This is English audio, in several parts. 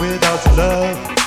without love.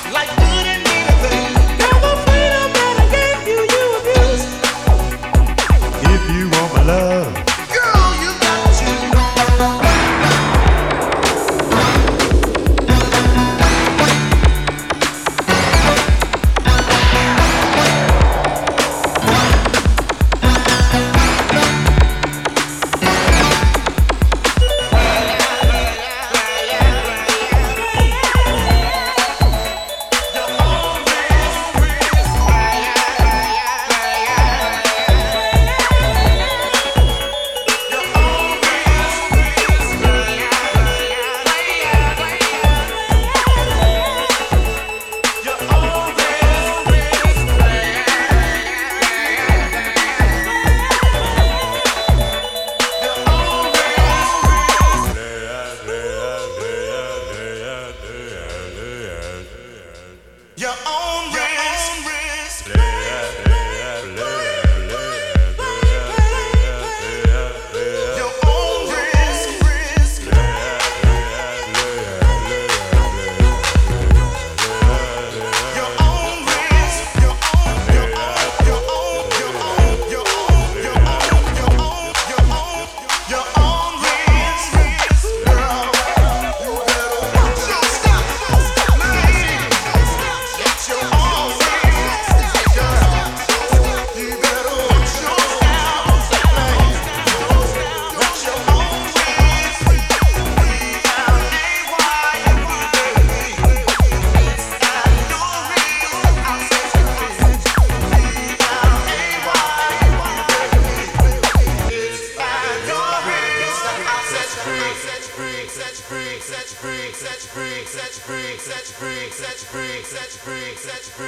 set free, set free, set free, set free, set free, set free, set free, set free, set free.